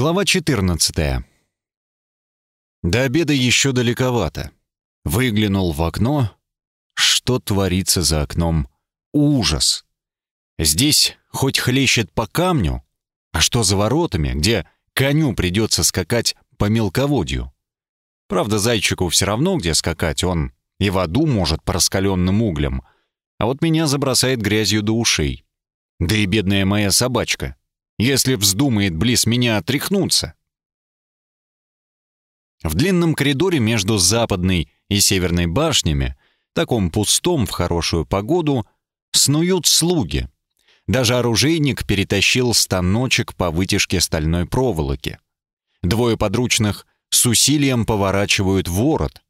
Глава 14. До обеда еще далековато. Выглянул в окно. Что творится за окном? Ужас. Здесь хоть хлещет по камню, а что за воротами, где коню придется скакать по мелководью? Правда, зайчику все равно, где скакать, он и в аду может по раскаленным углям. А вот меня забросает грязью до ушей. Да и бедная моя собачка если вздумает близ меня отряхнуться. В длинном коридоре между западной и северной башнями, таком пустом в хорошую погоду, снуют слуги. Даже оружейник перетащил станочек по вытяжке стальной проволоки. Двое подручных с усилием поворачивают ворот.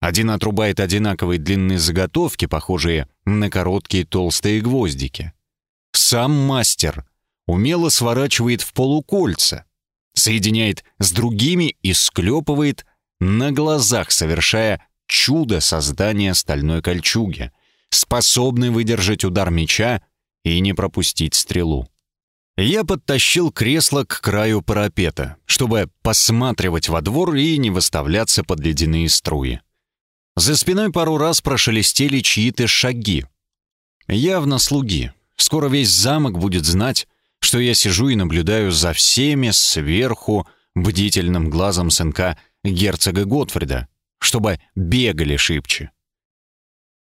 Один отрубает одинаковые длинные заготовки, похожие на короткие толстые гвоздики. Сам мастер умело сворачивает в полукольца, соединяет с другими и склепывает на глазах, совершая чудо создания стальной кольчуги, способной выдержать удар меча и не пропустить стрелу. Я подтащил кресло к краю парапета, чтобы посматривать во двор и не выставляться под ледяные струи. За спиной пару раз прошелестели чьи-то шаги. Явно слуги. Скоро весь замок будет знать, что я сижу и наблюдаю за всеми сверху бдительным глазом сынка герцога Готфрида, чтобы бегали шибче.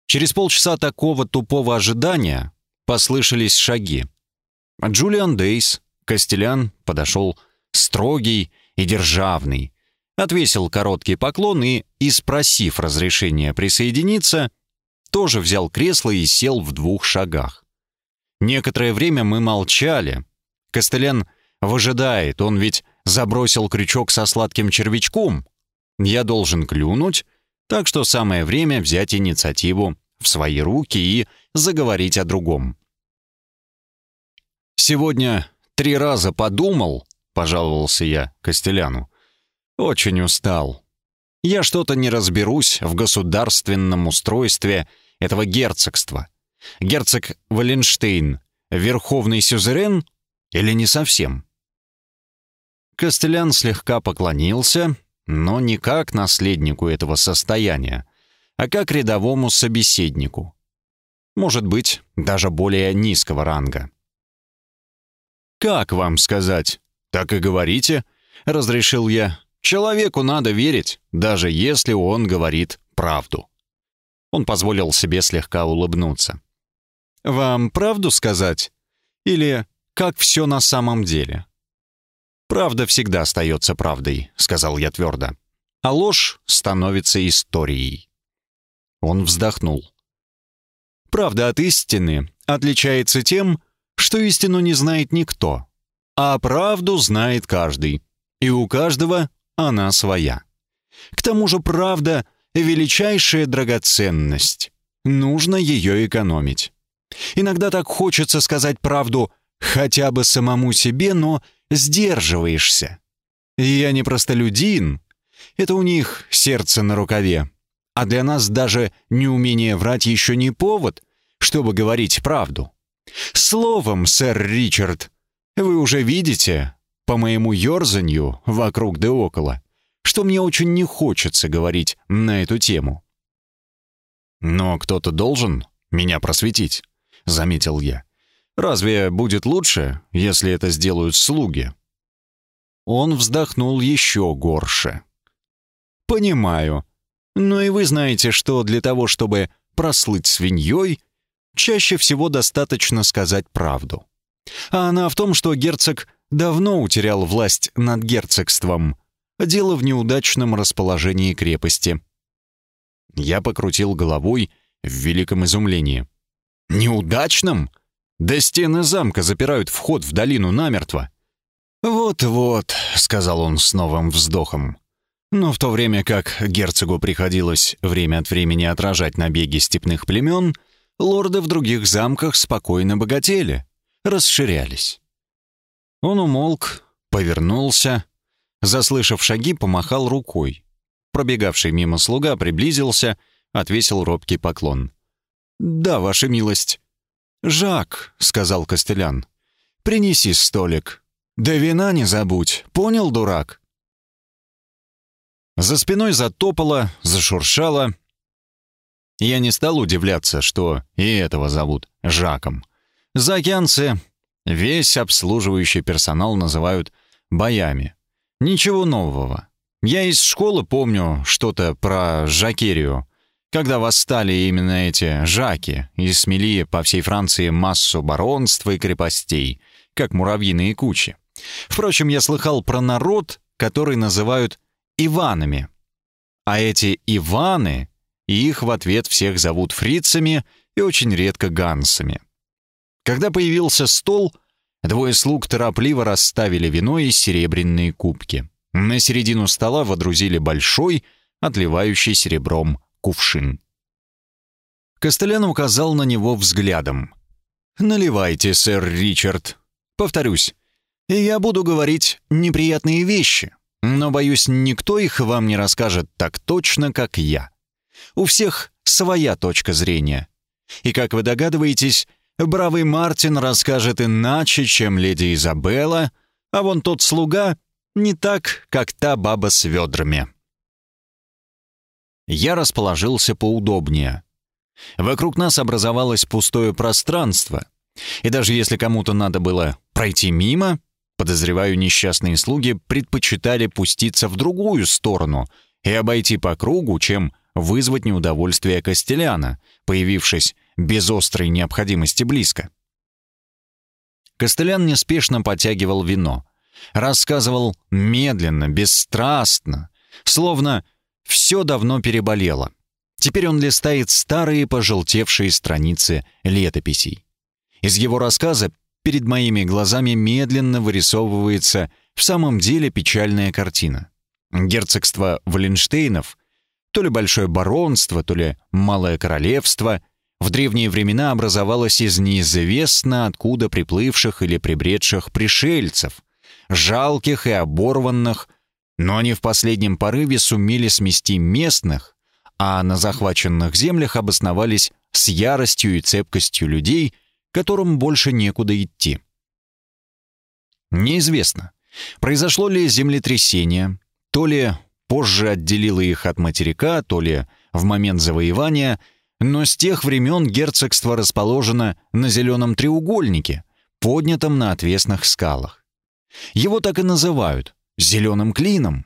Через полчаса такого тупого ожидания послышались шаги. Джулиан Дейс, Костелян, подошел строгий и державный, отвесил короткий поклон и, и спросив разрешения присоединиться, тоже взял кресло и сел в двух шагах. Некоторое время мы молчали. Костылян выжидает, он ведь забросил крючок со сладким червячком. Я должен клюнуть, так что самое время взять инициативу в свои руки и заговорить о другом. «Сегодня три раза подумал», — пожаловался я Костеляну. «Очень устал. Я что-то не разберусь в государственном устройстве этого герцогства. Герцог Валенштейн — верховный сюзерен или не совсем? Костелян слегка поклонился, но не как наследнику этого состояния, а как рядовому собеседнику. Может быть, даже более низкого ранга. «Как вам сказать? Так и говорите», — разрешил я. «Человеку надо верить, даже если он говорит правду». Он позволил себе слегка улыбнуться. Вам правду сказать? Или как все на самом деле? Правда всегда остается правдой, сказал я твердо. А ложь становится историей. Он вздохнул. Правда от истины отличается тем, что истину не знает никто, а правду знает каждый, и у каждого она своя. К тому же правда — величайшая драгоценность. Нужно ее экономить. Иногда так хочется сказать правду хотя бы самому себе, но сдерживаешься. Я не простолюдин. Это у них сердце на рукаве. А для нас даже неумение врать еще не повод, чтобы говорить правду. Словом, сэр Ричард, вы уже видите, по моему ерзанью вокруг да около, что мне очень не хочется говорить на эту тему. Но кто-то должен меня просветить заметил я. Разве будет лучше, если это сделают слуги? Он вздохнул еще горше. Понимаю. Но и вы знаете, что для того, чтобы прослыть свиньей, чаще всего достаточно сказать правду. А она в том, что герцог давно утерял власть над герцогством. Дело в неудачном расположении крепости. Я покрутил головой в великом изумлении. Неудачным? Да стены замка запирают вход в долину намертво. «Вот-вот», — сказал он с новым вздохом. Но в то время как герцогу приходилось время от времени отражать набеги степных племен, лорды в других замках спокойно богатели, расширялись. Он умолк, повернулся, заслышав шаги, помахал рукой. Пробегавший мимо слуга приблизился, отвесил робкий поклон. «Да, ваша милость». «Жак», — сказал Костелян, — «принеси столик. Да вина не забудь, понял, дурак?» За спиной затопало, зашуршало. Я не стал удивляться, что и этого зовут Жаком. Заокеанцы весь обслуживающий персонал называют боями. Ничего нового. Я из школы помню что-то про Жакерию, когда восстали именно эти Жаки и смели по всей Франции массу баронств и крепостей, как муравьиные кучи. Впрочем, я слыхал про народ, который называют Иванами. А эти Иваны, и их в ответ всех зовут фрицами и очень редко гансами. Когда появился стол, двое слуг торопливо расставили вино и серебряные кубки. На середину стола водрузили большой, отливающий серебром кувшин. Костелян указал на него взглядом. «Наливайте, сэр Ричард. Повторюсь, я буду говорить неприятные вещи, но, боюсь, никто их вам не расскажет так точно, как я. У всех своя точка зрения. И, как вы догадываетесь, Бравый Мартин расскажет иначе, чем леди Изабелла, а вон тот слуга не так, как та баба с ведрами. Я расположился поудобнее. Вокруг нас образовалось пустое пространство, и даже если кому-то надо было пройти мимо, подозреваю, несчастные слуги предпочитали пуститься в другую сторону и обойти по кругу, чем вызвать неудовольствие Костеляна, появившись без острой необходимости близко. Костелян неспешно потягивал вино, рассказывал медленно, бесстрастно, словно все давно переболело. Теперь он листает старые пожелтевшие страницы летописей. Из его рассказа перед моими глазами медленно вырисовывается в самом деле печальная картина. Герцогство Валенштейнов, то ли большое баронство, то ли малое королевство — в древние времена образовалась из неизвестно откуда приплывших или прибредших пришельцев, жалких и оборванных, но они в последнем порыве сумели смести местных, а на захваченных землях обосновались с яростью и цепкостью людей, которым больше некуда идти. Неизвестно, произошло ли землетрясение, то ли позже отделило их от материка, то ли в момент завоевания – но с тех времен герцогство расположено на зеленом треугольнике, поднятом на отвесных скалах. Его так и называют — зеленым клином.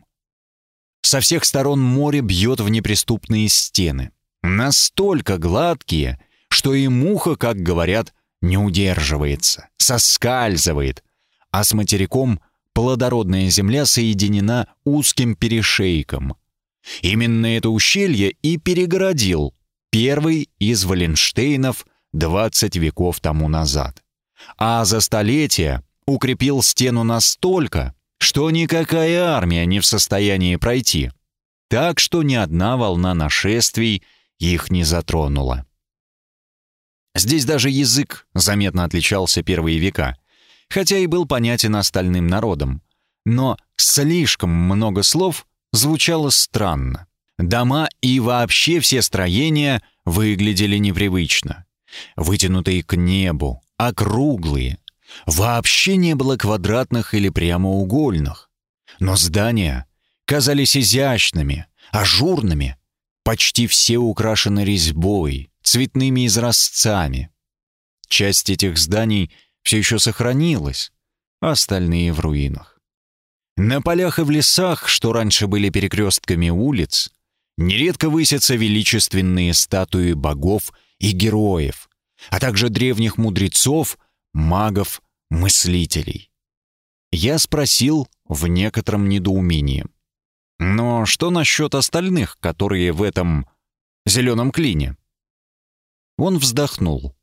Со всех сторон море бьет в неприступные стены, настолько гладкие, что и муха, как говорят, не удерживается, соскальзывает, а с материком плодородная земля соединена узким перешейком. Именно это ущелье и перегородил первый из Валенштейнов 20 веков тому назад. А за столетия укрепил стену настолько, что никакая армия не в состоянии пройти. Так что ни одна волна нашествий их не затронула. Здесь даже язык заметно отличался первые века, хотя и был понятен остальным народам. Но слишком много слов звучало странно. Дома и вообще все строения выглядели непривычно. Вытянутые к небу, округлые. Вообще не было квадратных или прямоугольных. Но здания казались изящными, ажурными. Почти все украшены резьбой, цветными изразцами. Часть этих зданий все еще сохранилась, а остальные в руинах. На полях и в лесах, что раньше были перекрестками улиц, Нередко высятся величественные статуи богов и героев, а также древних мудрецов, магов, мыслителей. Я спросил в некотором недоумении. Но что насчет остальных, которые в этом зеленом клине? Он вздохнул.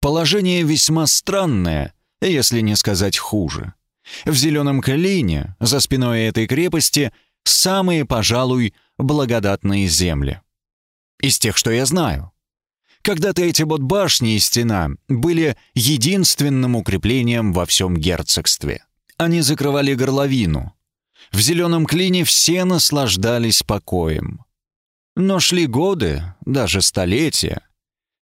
Положение весьма странное, если не сказать хуже. В зеленом клине, за спиной этой крепости, самые, пожалуй, благодатные земли. Из тех, что я знаю. Когда-то эти вот башни и стена были единственным укреплением во всем герцогстве. Они закрывали горловину. В зеленом клине все наслаждались покоем. Но шли годы, даже столетия.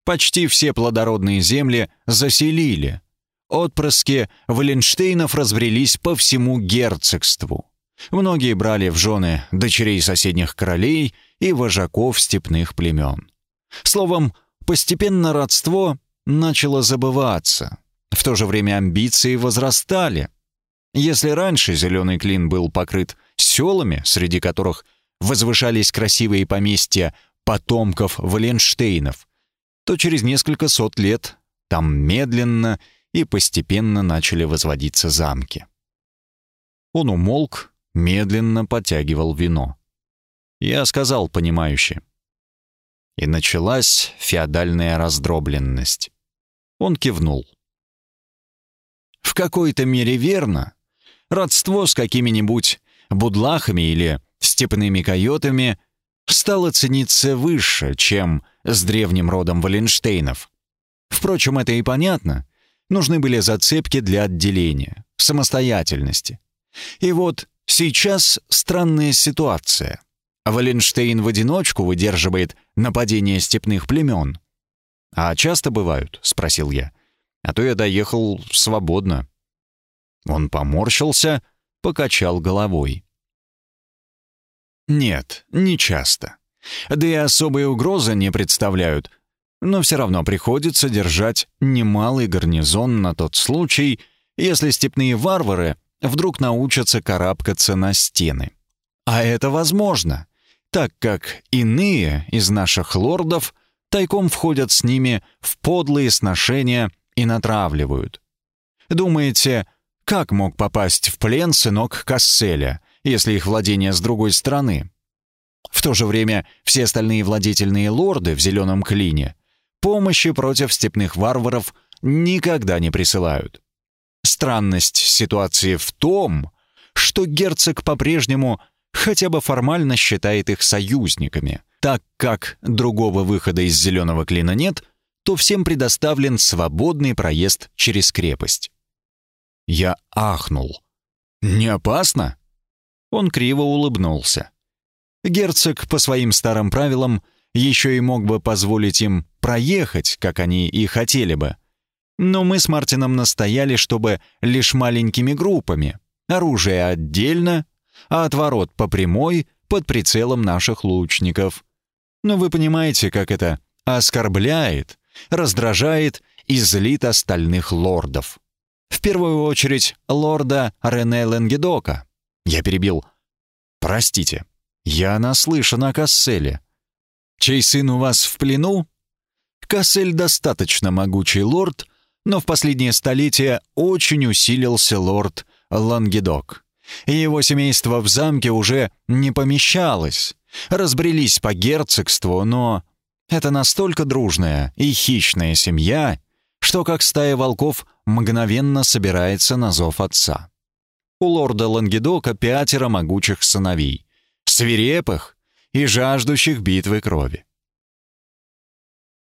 Почти все плодородные земли заселили. отпрыски Валенштейнов разбрелись по всему герцогству. Многие брали в жены дочерей соседних королей и вожаков степных племен. Словом, постепенно родство начало забываться. В то же время амбиции возрастали. Если раньше зеленый клин был покрыт селами, среди которых возвышались красивые поместья потомков Валенштейнов, то через несколько сот лет там медленно и постепенно начали возводиться замки. Он умолк, медленно потягивал вино. Я сказал понимающе. И началась феодальная раздробленность. Он кивнул. В какой-то мере верно. Родство с какими-нибудь будлахами или степными койотами стало цениться выше, чем с древним родом Валенштейнов. Впрочем, это и понятно. Нужны были зацепки для отделения, самостоятельности. И вот сейчас странная ситуация. Валенштейн в одиночку выдерживает нападение степных племен. «А часто бывают?» — спросил я. «А то я доехал свободно». Он поморщился, покачал головой. «Нет, не часто. Да и особой угрозы не представляют. Но все равно приходится держать немалый гарнизон на тот случай, если степные варвары вдруг научатся карабкаться на стены. А это возможно, так как иные из наших лордов тайком входят с ними в подлые сношения и натравливают. Думаете, как мог попасть в плен сынок Касселя, если их владение с другой стороны? В то же время все остальные владетельные лорды в зеленом клине помощи против степных варваров никогда не присылают. Странность ситуации в том, что герцог по-прежнему хотя бы формально считает их союзниками. Так как другого выхода из зеленого клина нет, то всем предоставлен свободный проезд через крепость. Я ахнул. «Не опасно?» Он криво улыбнулся. Герцог по своим старым правилам еще и мог бы позволить им проехать, как они и хотели бы. Но мы с Мартином настояли, чтобы лишь маленькими группами, оружие отдельно, а отворот по прямой под прицелом наших лучников. Но вы понимаете, как это оскорбляет, раздражает и злит остальных лордов. В первую очередь лорда Рене Ленгедока. Я перебил. «Простите, я наслышан о Касселе. Чей сын у вас в плену?» Кассель достаточно могучий лорд, но в последнее столетие очень усилился лорд Лангедок и его семейство в замке уже не помещалось. Разбрелись по герцогству, но это настолько дружная и хищная семья, что как стая волков мгновенно собирается на зов отца. У лорда Лангедока пятеро могучих сыновей, свирепых и жаждущих битвы крови.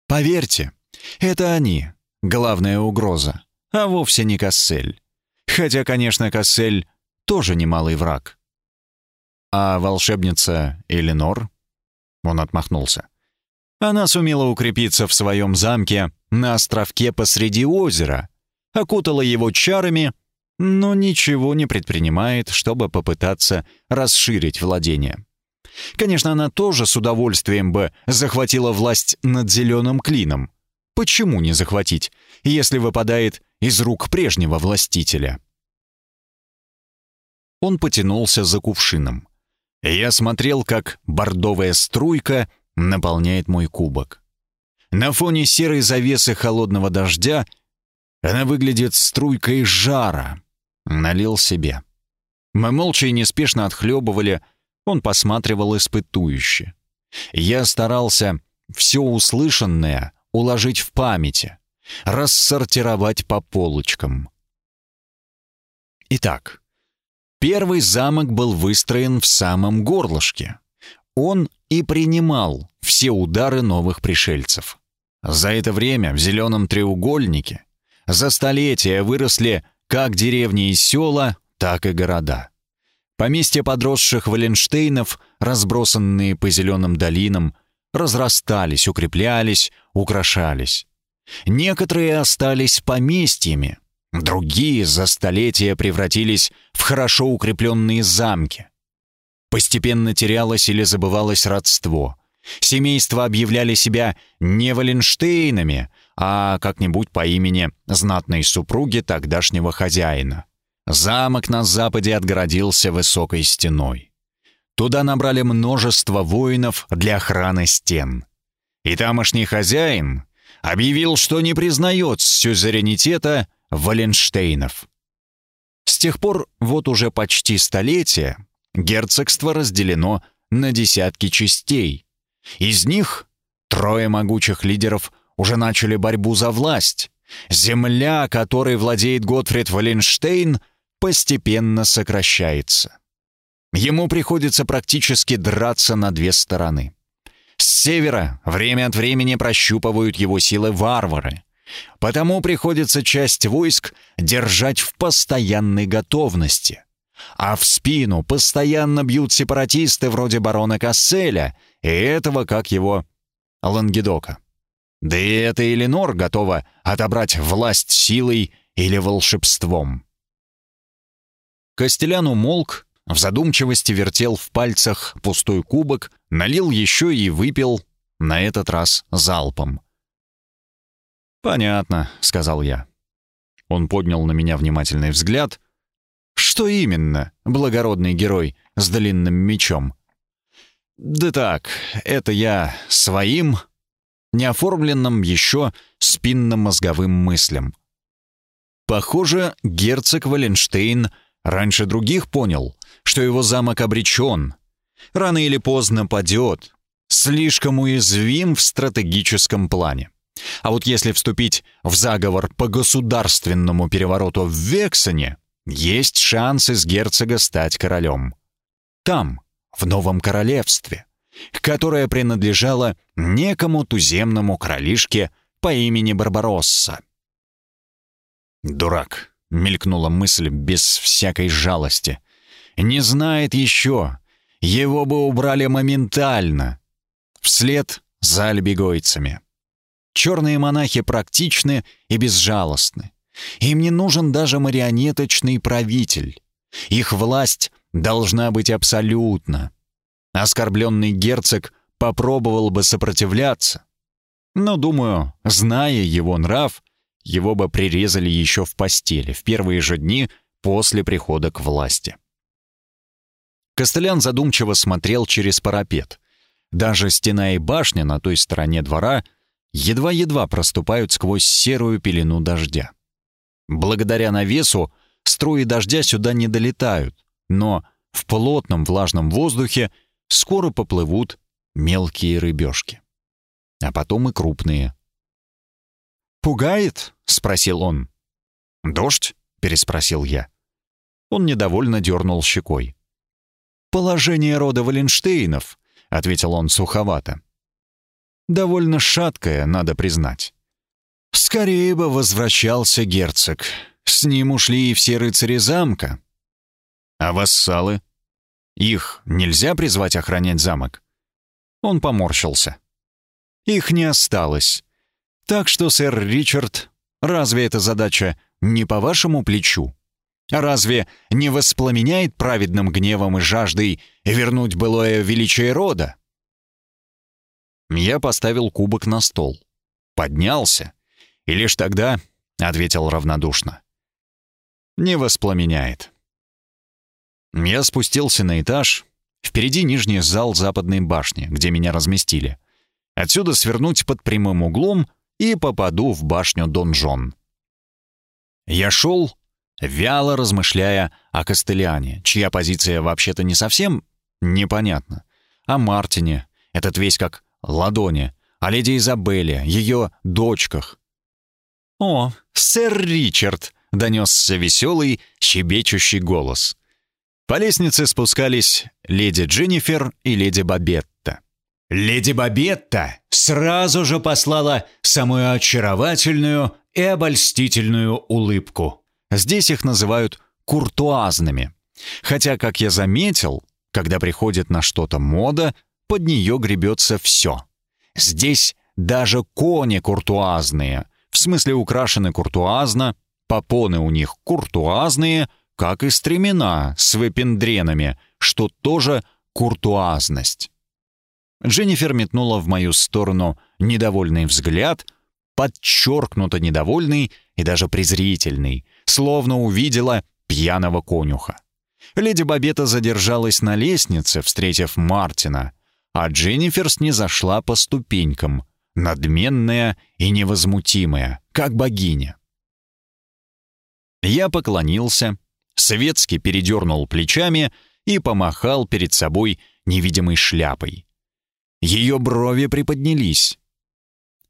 Поверьте, это они, главная угроза, а вовсе не Кассель. Хотя, конечно, Кассель тоже немалый враг. А волшебница Эленор? Он отмахнулся. Она сумела укрепиться в своем замке на островке посреди озера, окутала его чарами, но ничего не предпринимает, чтобы попытаться расширить владение. Конечно, она тоже с удовольствием бы захватила власть над зеленым клином. Почему не захватить, если выпадает из рук прежнего властителя? Он потянулся за кувшином. Я смотрел, как бордовая струйка наполняет мой кубок. На фоне серой завесы холодного дождя она выглядит струйкой жара. Налил себе. Мы молча и неспешно отхлебывали, он посматривал испытующе. Я старался все услышанное уложить в памяти, рассортировать по полочкам. Итак, Первый замок был выстроен в самом горлышке. Он и принимал все удары новых пришельцев. За это время в зеленом треугольнике за столетия выросли как деревни и села, так и города. Поместья подросших Валенштейнов, разбросанные по зеленым долинам, разрастались, укреплялись, украшались. Некоторые остались поместьями, Другие за столетия превратились в хорошо укрепленные замки. Постепенно терялось или забывалось родство. Семейства объявляли себя не Валенштейнами, а как-нибудь по имени знатной супруги тогдашнего хозяина. Замок на западе отгородился высокой стеной. Туда набрали множество воинов для охраны стен. И тамошний хозяин объявил, что не признает сюзеренитета Валенштейнов. С тех пор, вот уже почти столетие, герцогство разделено на десятки частей. Из них трое могучих лидеров уже начали борьбу за власть. Земля, которой владеет Готфрид Валенштейн, постепенно сокращается. Ему приходится практически драться на две стороны. С севера время от времени прощупывают его силы варвары. Потому приходится часть войск держать в постоянной готовности. А в спину постоянно бьют сепаратисты вроде барона Касселя и этого, как его, Лангедока. Да и эта Эленор готова отобрать власть силой или волшебством. Костелян умолк, в задумчивости вертел в пальцах пустой кубок, налил еще и выпил, на этот раз залпом. «Понятно», — сказал я. Он поднял на меня внимательный взгляд. «Что именно, благородный герой с длинным мечом?» «Да так, это я своим, неоформленным еще спинномозговым мыслям». Похоже, герцог Валенштейн раньше других понял, что его замок обречен. Рано или поздно падет. Слишком уязвим в стратегическом плане. А вот если вступить в заговор по государственному перевороту в Вексоне, есть шанс из герцога стать королем. Там, в новом королевстве, которое принадлежало некому туземному королишке по имени Барбаросса. «Дурак», — мелькнула мысль без всякой жалости. «Не знает еще. Его бы убрали моментально. Вслед за альбегойцами». Черные монахи практичны и безжалостны. Им не нужен даже марионеточный правитель. Их власть должна быть абсолютна. Оскорбленный герцог попробовал бы сопротивляться. Но, думаю, зная его нрав, его бы прирезали еще в постели в первые же дни после прихода к власти. Костылян задумчиво смотрел через парапет. Даже стена и башня на той стороне двора едва-едва проступают сквозь серую пелену дождя. Благодаря навесу струи дождя сюда не долетают, но в плотном влажном воздухе скоро поплывут мелкие рыбешки. А потом и крупные. «Пугает?» — спросил он. «Дождь?» — переспросил я. Он недовольно дернул щекой. «Положение рода Валенштейнов», — ответил он суховато довольно шаткая, надо признать. Скорее бы возвращался герцог. С ним ушли и все рыцари замка. А вассалы? Их нельзя призвать охранять замок? Он поморщился. Их не осталось. Так что, сэр Ричард, разве эта задача не по вашему плечу? Разве не воспламеняет праведным гневом и жаждой вернуть былое величие рода? Я поставил кубок на стол. Поднялся. И лишь тогда ответил равнодушно. Не воспламеняет. Я спустился на этаж. Впереди нижний зал западной башни, где меня разместили. Отсюда свернуть под прямым углом и попаду в башню Донжон. Я шел, вяло размышляя о Костеляне, чья позиция вообще-то не совсем непонятна, о Мартине, этот весь как Ладони, о леди Изабелле, ее дочках. «О, сэр Ричард!» — донесся веселый, щебечущий голос. По лестнице спускались леди Дженнифер и леди Бабетта. Леди Бабетта сразу же послала самую очаровательную и обольстительную улыбку. Здесь их называют куртуазными. Хотя, как я заметил, когда приходит на что-то мода, под нее гребется все. Здесь даже кони куртуазные, в смысле украшены куртуазно, попоны у них куртуазные, как и стремена с выпендренами, что тоже куртуазность. Дженнифер метнула в мою сторону недовольный взгляд, подчеркнуто недовольный и даже презрительный, словно увидела пьяного конюха. Леди Бабета задержалась на лестнице, встретив Мартина, а Дженнифер снизошла по ступенькам, надменная и невозмутимая, как богиня. Я поклонился, светски передернул плечами и помахал перед собой невидимой шляпой. Ее брови приподнялись.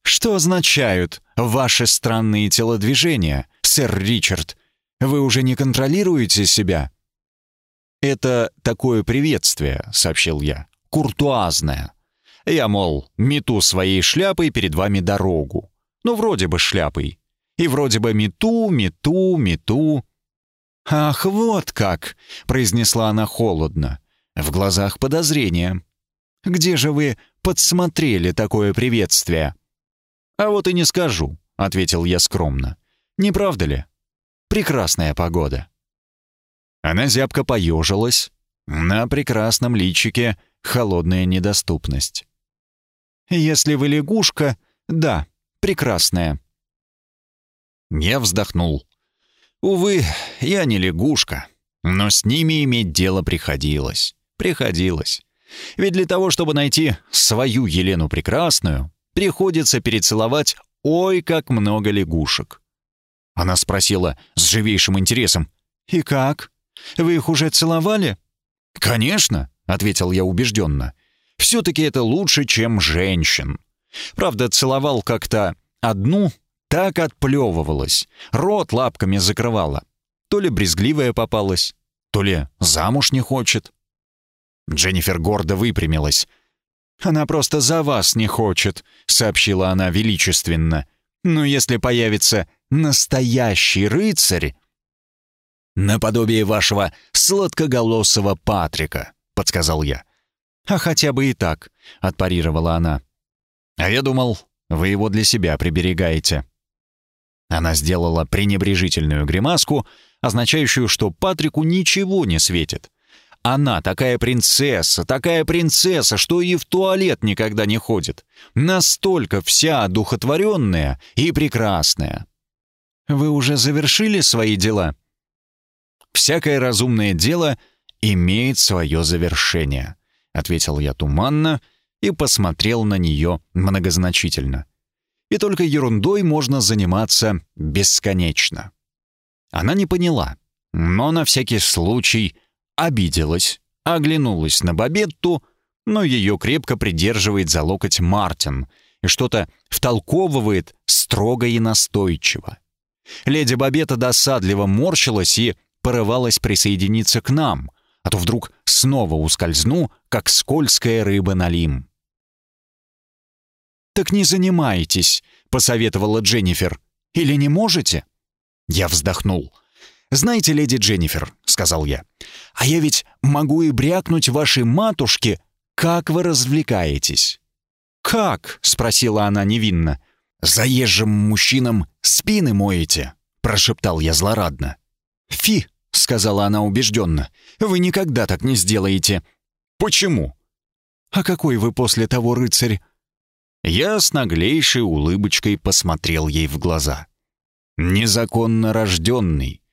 «Что означают ваши странные телодвижения, сэр Ричард? Вы уже не контролируете себя?» «Это такое приветствие», — сообщил я, — «куртуазное. Я, мол, мету своей шляпой перед вами дорогу. Ну, вроде бы шляпой. И вроде бы мету, мету, мету». «Ах, вот как!» — произнесла она холодно. В глазах подозрение. Где же вы подсмотрели такое приветствие?» «А вот и не скажу», — ответил я скромно. «Не правда ли? Прекрасная погода». Она зябко поежилась. На прекрасном личике холодная недоступность. «Если вы лягушка, да, прекрасная». Я вздохнул. «Увы, я не лягушка, но с ними иметь дело приходилось. Приходилось. Ведь для того, чтобы найти свою Елену Прекрасную, приходится перецеловать ой как много лягушек. Она спросила с живейшим интересом. «И как? Вы их уже целовали?» «Конечно», — ответил я убежденно. «Все-таки это лучше, чем женщин. Правда, целовал как-то одну, так отплевывалась, рот лапками закрывала. То ли брезгливая попалась, то ли замуж не хочет. Дженнифер гордо выпрямилась. «Она просто за вас не хочет», — сообщила она величественно. «Но если появится настоящий рыцарь...» «Наподобие вашего сладкоголосого Патрика», — подсказал я. «А хотя бы и так», — отпарировала она. «А я думал, вы его для себя приберегаете». Она сделала пренебрежительную гримаску, означающую, что Патрику ничего не светит. Она такая принцесса, такая принцесса, что и в туалет никогда не ходит. Настолько вся одухотворенная и прекрасная. Вы уже завершили свои дела? Всякое разумное дело имеет свое завершение, ответил я туманно и посмотрел на нее многозначительно. И только ерундой можно заниматься бесконечно. Она не поняла, но на всякий случай обиделась, оглянулась на Бабетту, но ее крепко придерживает за локоть Мартин и что-то втолковывает строго и настойчиво. Леди Бабетта досадливо морщилась и порывалась присоединиться к нам, а то вдруг снова ускользну, как скользкая рыба на лим. «Так не занимайтесь», — посоветовала Дженнифер. «Или не можете?» Я вздохнул. «Знаете, леди Дженнифер», — сказал я, — «а я ведь могу и брякнуть вашей матушке, как вы развлекаетесь». «Как?» — спросила она невинно. «Заезжим мужчинам спины моете», — прошептал я злорадно. «Фи», — сказала она убежденно, — «вы никогда так не сделаете». «Почему?» «А какой вы после того рыцарь?» Я с наглейшей улыбочкой посмотрел ей в глаза. «Незаконно рожденный,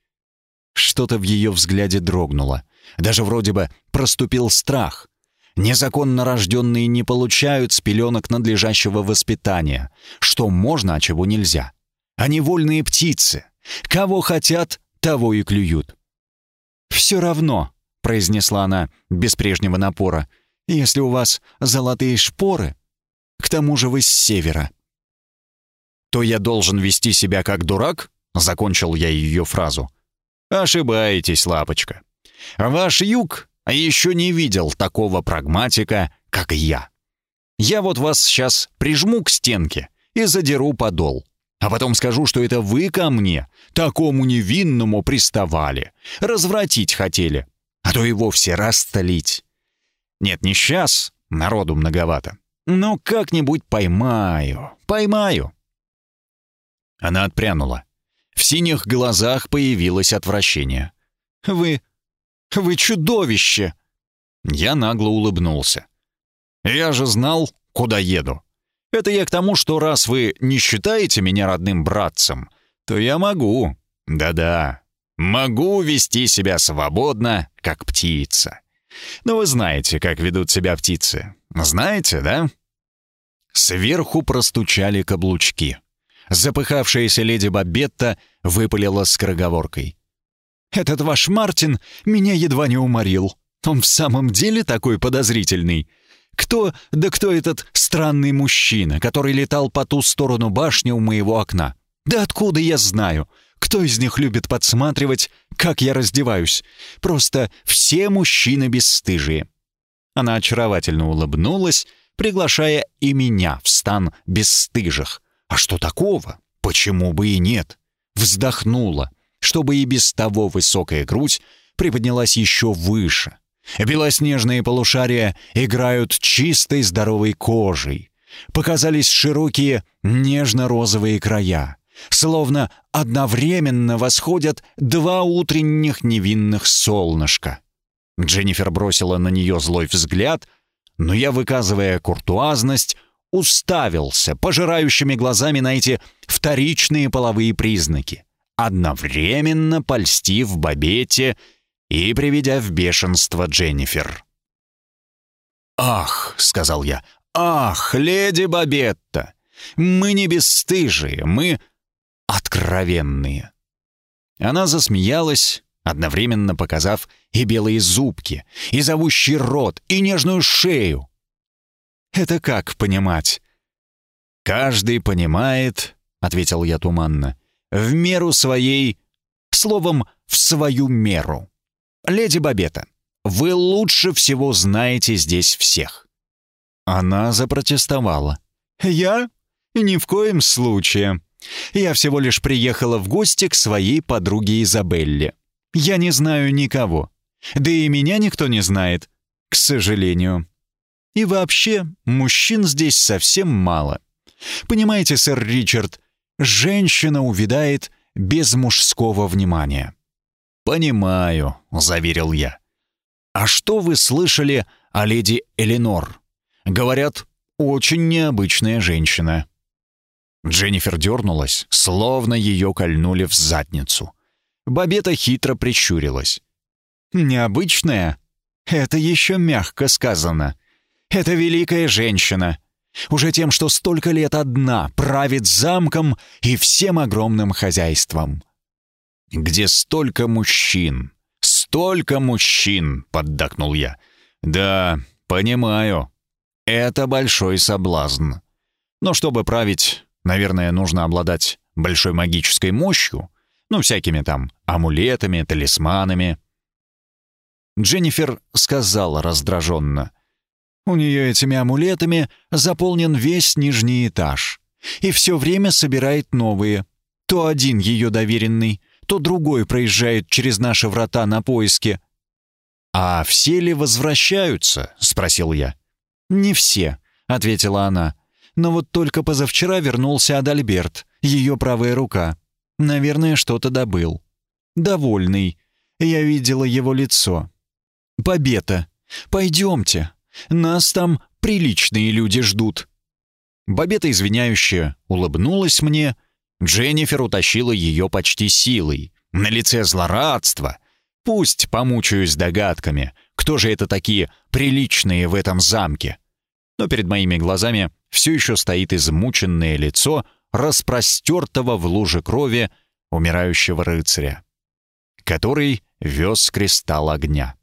что-то в ее взгляде дрогнуло. Даже вроде бы проступил страх. Незаконно рожденные не получают с пеленок надлежащего воспитания. Что можно, а чего нельзя. Они вольные птицы. Кого хотят, того и клюют. «Все равно», — произнесла она без прежнего напора, «если у вас золотые шпоры, к тому же вы с севера». «То я должен вести себя как дурак?» — закончил я ее фразу. Ошибаетесь, лапочка. Ваш юг еще не видел такого прагматика, как я. Я вот вас сейчас прижму к стенке и задеру подол. А потом скажу, что это вы ко мне, такому невинному, приставали. Развратить хотели, а то и вовсе расстолить. Нет, не сейчас, народу многовато. Но как-нибудь поймаю, поймаю. Она отпрянула. В синих глазах появилось отвращение. «Вы... вы чудовище!» Я нагло улыбнулся. «Я же знал, куда еду. Это я к тому, что раз вы не считаете меня родным братцем, то я могу, да-да, могу вести себя свободно, как птица. Но вы знаете, как ведут себя птицы. Знаете, да?» Сверху простучали каблучки. Запыхавшаяся леди Бабетта выпалила скороговоркой. «Этот ваш Мартин меня едва не уморил. Он в самом деле такой подозрительный. Кто, да кто этот странный мужчина, который летал по ту сторону башни у моего окна? Да откуда я знаю? Кто из них любит подсматривать, как я раздеваюсь? Просто все мужчины бесстыжие». Она очаровательно улыбнулась, приглашая и меня в стан бесстыжих. А что такого? Почему бы и нет? Вздохнула, чтобы и без того высокая грудь приподнялась еще выше. Белоснежные полушария играют чистой здоровой кожей. Показались широкие нежно-розовые края. Словно одновременно восходят два утренних невинных солнышка. Дженнифер бросила на нее злой взгляд — но я, выказывая куртуазность, уставился пожирающими глазами на эти вторичные половые признаки, одновременно польстив Бабете и приведя в бешенство Дженнифер. «Ах!» — сказал я. «Ах, леди Бабетта! Мы не бесстыжие, мы откровенные!» Она засмеялась, одновременно показав и белые зубки, и зовущий рот, и нежную шею. Это как понимать? Каждый понимает, ответил я туманно, в меру своей, словом, в свою меру. Леди Бабета, вы лучше всего знаете здесь всех. Она запротестовала. Я? Ни в коем случае. Я всего лишь приехала в гости к своей подруге Изабелле. Я не знаю никого. Да и меня никто не знает, к сожалению. И вообще, мужчин здесь совсем мало. Понимаете, сэр Ричард, женщина увядает без мужского внимания. «Понимаю», — заверил я. «А что вы слышали о леди Эленор? Говорят, очень необычная женщина». Дженнифер дернулась, словно ее кольнули в задницу. Бабета хитро прищурилась. «Необычная? Это еще мягко сказано. Это великая женщина. Уже тем, что столько лет одна правит замком и всем огромным хозяйством. Где столько мужчин, столько мужчин, поддакнул я. Да, понимаю. Это большой соблазн. Но чтобы править, наверное, нужно обладать большой магической мощью, ну, всякими там амулетами, талисманами. Дженнифер сказала раздраженно. У нее этими амулетами заполнен весь нижний этаж. И все время собирает новые. То один ее доверенный, то другой проезжает через наши врата на поиски. «А все ли возвращаются?» — спросил я. «Не все», — ответила она. «Но вот только позавчера вернулся Адальберт, ее правая рука. Наверное, что-то добыл. Довольный. Я видела его лицо. «Победа! Пойдемте! Нас там приличные люди ждут!» Бабета извиняющая улыбнулась мне. Дженнифер утащила ее почти силой. На лице злорадство. Пусть помучаюсь догадками, кто же это такие приличные в этом замке. Но перед моими глазами все еще стоит измученное лицо распростертого в луже крови умирающего рыцаря, который вез кристалл огня.